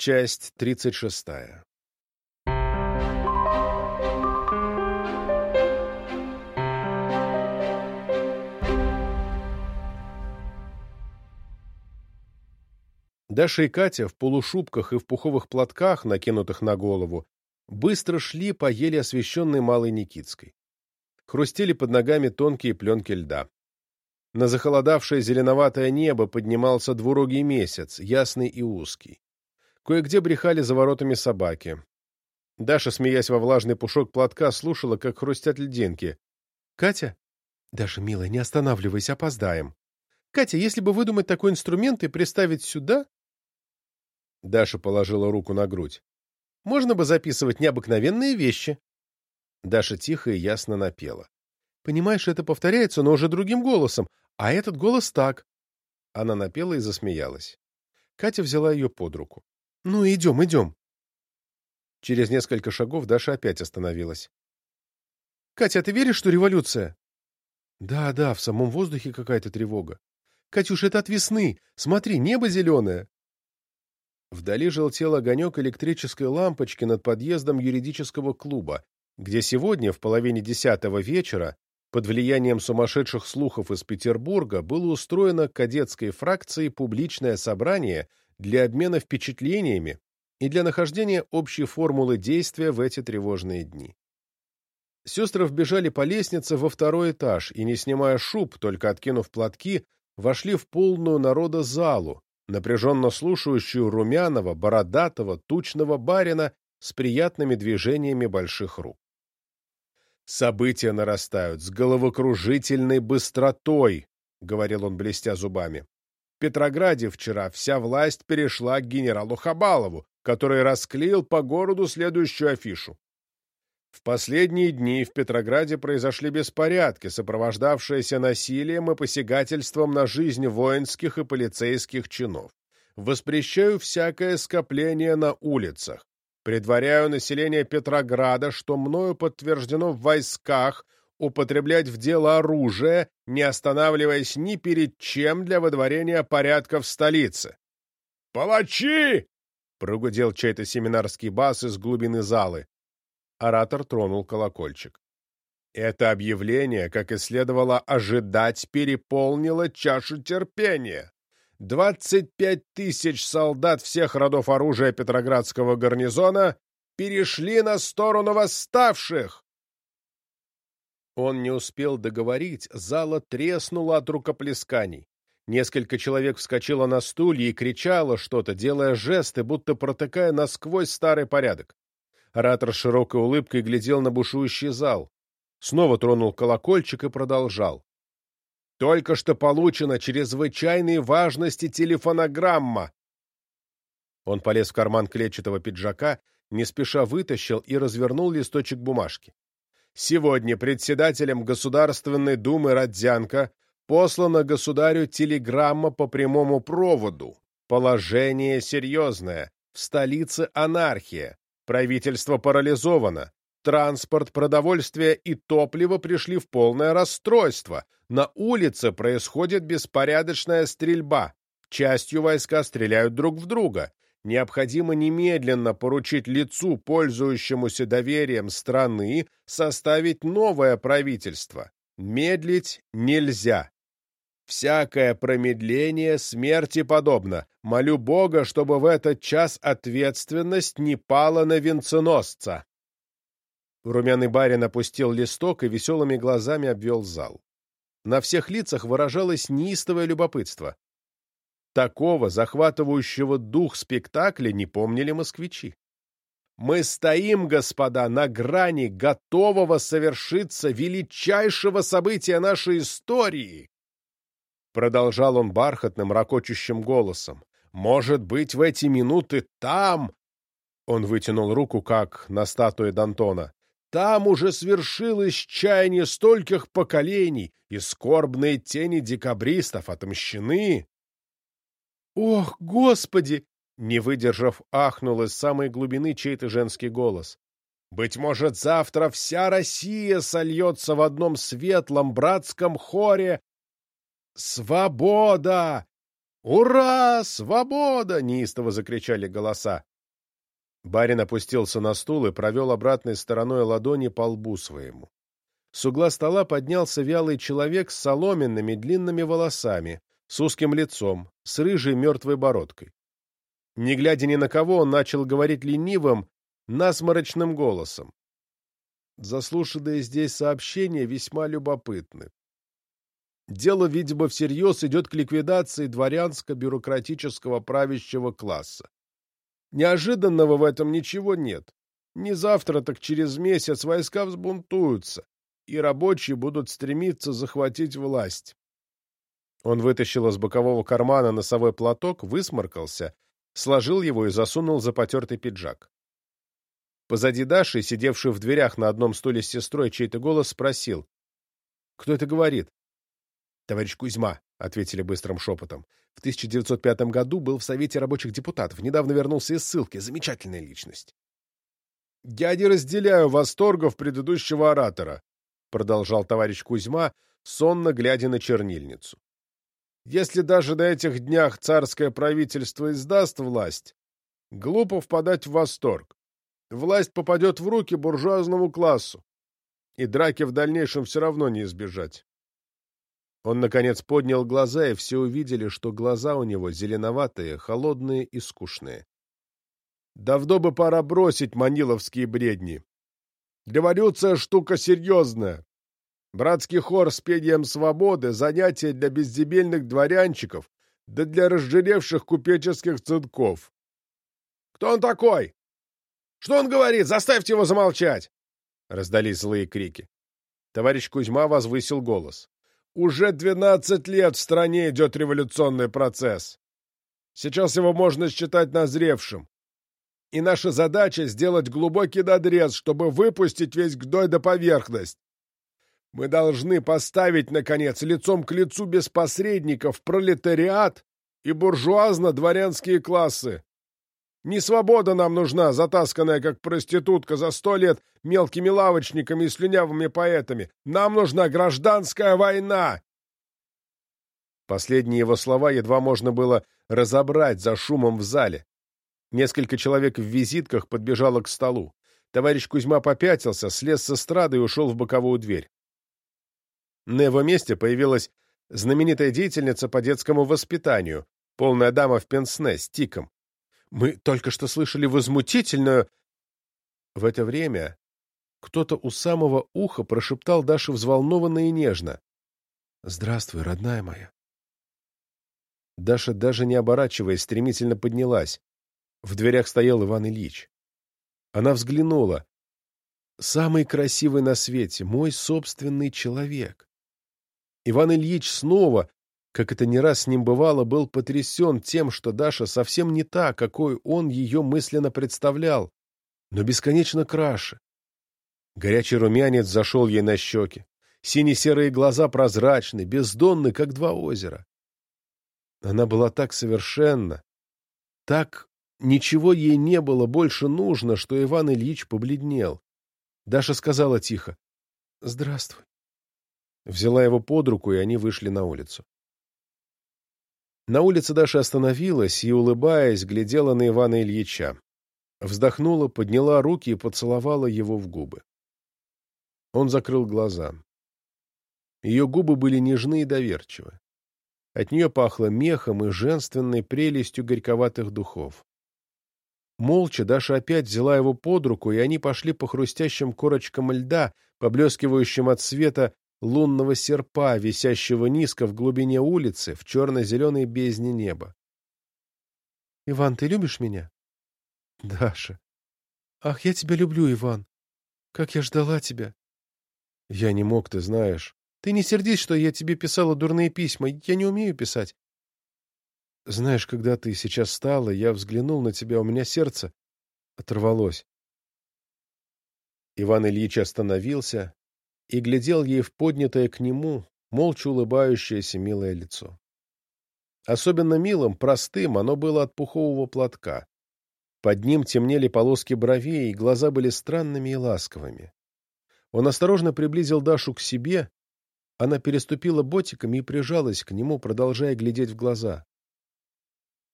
Часть тридцать шестая. Даша и Катя в полушубках и в пуховых платках, накинутых на голову, быстро шли по еле освещенной Малой Никитской. Хрустели под ногами тонкие пленки льда. На захолодавшее зеленоватое небо поднимался двурогий месяц, ясный и узкий. Кое-где брехали за воротами собаки. Даша, смеясь во влажный пушок платка, слушала, как хрустят льдинки. «Катя?» «Даша, милая, не останавливайся, опоздаем». «Катя, если бы выдумать такой инструмент и приставить сюда...» Даша положила руку на грудь. «Можно бы записывать необыкновенные вещи». Даша тихо и ясно напела. «Понимаешь, это повторяется, но уже другим голосом, а этот голос так». Она напела и засмеялась. Катя взяла ее под руку. «Ну, идем, идем». Через несколько шагов Даша опять остановилась. «Катя, ты веришь, что революция?» «Да, да, в самом воздухе какая-то тревога. Катюш, это от весны. Смотри, небо зеленое». Вдали желтел огонек электрической лампочки над подъездом юридического клуба, где сегодня, в половине десятого вечера, под влиянием сумасшедших слухов из Петербурга, было устроено кадетской фракцией публичное собрание для обмена впечатлениями и для нахождения общей формулы действия в эти тревожные дни. Сестры вбежали по лестнице во второй этаж и, не снимая шуб, только откинув платки, вошли в полную народа залу, напряженно слушающую румяного, бородатого, тучного барина с приятными движениями больших рук. «События нарастают с головокружительной быстротой», — говорил он, блестя зубами. «В Петрограде вчера вся власть перешла к генералу Хабалову, который расклеил по городу следующую афишу. В последние дни в Петрограде произошли беспорядки, сопровождавшиеся насилием и посягательством на жизнь воинских и полицейских чинов. Воспрещаю всякое скопление на улицах. Предваряю население Петрограда, что мною подтверждено в войсках, употреблять в дело оружие, не останавливаясь ни перед чем для водворения порядка в столице. «Палачи!» — прогудел чей-то семинарский бас из глубины залы. Оратор тронул колокольчик. Это объявление, как и следовало ожидать, переполнило чашу терпения. Двадцать пять тысяч солдат всех родов оружия Петроградского гарнизона перешли на сторону восставших. Он не успел договорить, зала треснула от рукоплесканий. Несколько человек вскочило на стулья и кричало что-то, делая жесты, будто протыкая насквозь старый порядок. Оратор с широкой улыбкой глядел на бушующий зал. Снова тронул колокольчик и продолжал. «Только что получена чрезвычайной важности телефонограмма!» Он полез в карман клетчатого пиджака, не спеша вытащил и развернул листочек бумажки. «Сегодня председателем Государственной Думы Родзянко послана государю телеграмма по прямому проводу. Положение серьезное. В столице анархия. Правительство парализовано. Транспорт, продовольствие и топливо пришли в полное расстройство. На улице происходит беспорядочная стрельба. Частью войска стреляют друг в друга. Необходимо немедленно поручить лицу, пользующемуся доверием страны, составить новое правительство. Медлить нельзя. Всякое промедление смерти подобно. Молю Бога, чтобы в этот час ответственность не пала на венценосца. Румяный барин опустил листок и веселыми глазами обвел зал. На всех лицах выражалось неистовое любопытство. Такого захватывающего дух спектакля не помнили москвичи. Мы стоим, господа, на грани готового совершиться величайшего события нашей истории, Продолжал он бархатным, ракочущим голосом. «Может быть, в эти минуты там...» Он вытянул руку, как на статуе Д'Антона. «Там уже свершилось чаяние стольких поколений, и скорбные тени декабристов отомщены». «Ох, Господи!» Не выдержав, ахнул из самой глубины чей-то женский голос. «Быть может, завтра вся Россия сольется в одном светлом братском хоре «Свобода!» «Ура! Свобода!» — неистово закричали голоса. Барин опустился на стул и провел обратной стороной ладони по лбу своему. С угла стола поднялся вялый человек с соломенными длинными волосами, с узким лицом, с рыжей мертвой бородкой. Не глядя ни на кого, он начал говорить ленивым, насморочным голосом. Заслушанные здесь сообщения весьма любопытны. Дело, видимо, всерьез идет к ликвидации дворянско-бюрократического правящего класса. Неожиданного в этом ничего нет. Не завтра, так через месяц войска взбунтуются, и рабочие будут стремиться захватить власть. Он вытащил из бокового кармана носовой платок, высморкался, сложил его и засунул за потертый пиджак. Позади Даши, сидевший в дверях на одном стуле с сестрой, чей-то голос спросил. «Кто это говорит?» «Товарищ Кузьма», — ответили быстрым шепотом. «В 1905 году был в Совете рабочих депутатов. Недавно вернулся из ссылки. Замечательная личность». «Я не разделяю восторгов предыдущего оратора», — продолжал товарищ Кузьма, сонно глядя на чернильницу. «Если даже на этих днях царское правительство издаст власть, глупо впадать в восторг. Власть попадет в руки буржуазному классу, и драки в дальнейшем все равно не избежать». Он, наконец, поднял глаза, и все увидели, что глаза у него зеленоватые, холодные и скучные. Давно бы пора бросить маниловские бредни. Революция — штука серьезная. Братский хор с пением свободы — занятие для бездебельных дворянчиков, да для разжиревших купеческих цинков. «Кто он такой? Что он говорит? Заставьте его замолчать!» Раздались злые крики. Товарищ Кузьма возвысил голос. «Уже двенадцать лет в стране идет революционный процесс. Сейчас его можно считать назревшим и наша задача — сделать глубокий надрез, чтобы выпустить весь гной до поверхность. Мы должны поставить, наконец, лицом к лицу без посредников пролетариат и буржуазно-дворянские классы. Не свобода нам нужна, затасканная как проститутка за сто лет мелкими лавочниками и слюнявыми поэтами. Нам нужна гражданская война!» Последние его слова едва можно было разобрать за шумом в зале. Несколько человек в визитках подбежало к столу. Товарищ Кузьма попятился, слез с эстрады и ушел в боковую дверь. На его месте появилась знаменитая деятельница по детскому воспитанию, полная дама в пенсне с тиком. Мы только что слышали возмутительную... В это время кто-то у самого уха прошептал Даше взволнованно и нежно. «Здравствуй, родная моя». Даша, даже не оборачиваясь, стремительно поднялась. В дверях стоял Иван Ильич. Она взглянула. «Самый красивый на свете, мой собственный человек». Иван Ильич снова, как это не раз с ним бывало, был потрясен тем, что Даша совсем не та, какой он ее мысленно представлял, но бесконечно краше. Горячий румянец зашел ей на щеки. Сине-серые глаза прозрачны, бездонны, как два озера. Она была так совершенна, так Ничего ей не было больше нужно, что Иван Ильич побледнел. Даша сказала тихо «Здравствуй». Взяла его под руку, и они вышли на улицу. На улице Даша остановилась и, улыбаясь, глядела на Ивана Ильича. Вздохнула, подняла руки и поцеловала его в губы. Он закрыл глаза. Ее губы были нежны и доверчивы. От нее пахло мехом и женственной прелестью горьковатых духов. Молча Даша опять взяла его под руку, и они пошли по хрустящим корочкам льда, поблескивающим от света лунного серпа, висящего низко в глубине улицы, в черно-зеленой бездне неба. — Иван, ты любишь меня? — Даша. — Ах, я тебя люблю, Иван. Как я ждала тебя. — Я не мог, ты знаешь. Ты не сердись, что я тебе писала дурные письма. Я не умею писать. Знаешь, когда ты сейчас стала, я взглянул на тебя, у меня сердце оторвалось. Иван Ильич остановился и глядел ей в поднятое к нему, молча улыбающееся милое лицо. Особенно милым, простым оно было от пухового платка. Под ним темнели полоски бровей, и глаза были странными и ласковыми. Он осторожно приблизил Дашу к себе, она переступила ботиками и прижалась к нему, продолжая глядеть в глаза.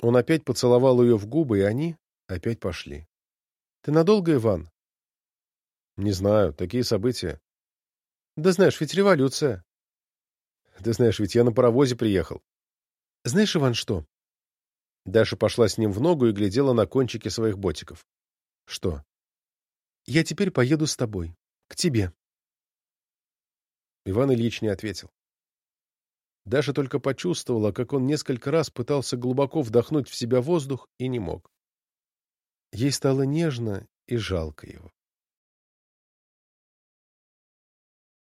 Он опять поцеловал ее в губы, и они опять пошли. — Ты надолго, Иван? — Не знаю, такие события. — Да знаешь, ведь революция. — Ты знаешь, ведь я на паровозе приехал. — Знаешь, Иван, что? Даша пошла с ним в ногу и глядела на кончики своих ботиков. — Что? — Я теперь поеду с тобой. К тебе. Иван Ильич не ответил. Даша только почувствовала, как он несколько раз пытался глубоко вдохнуть в себя воздух и не мог. Ей стало нежно и жалко его.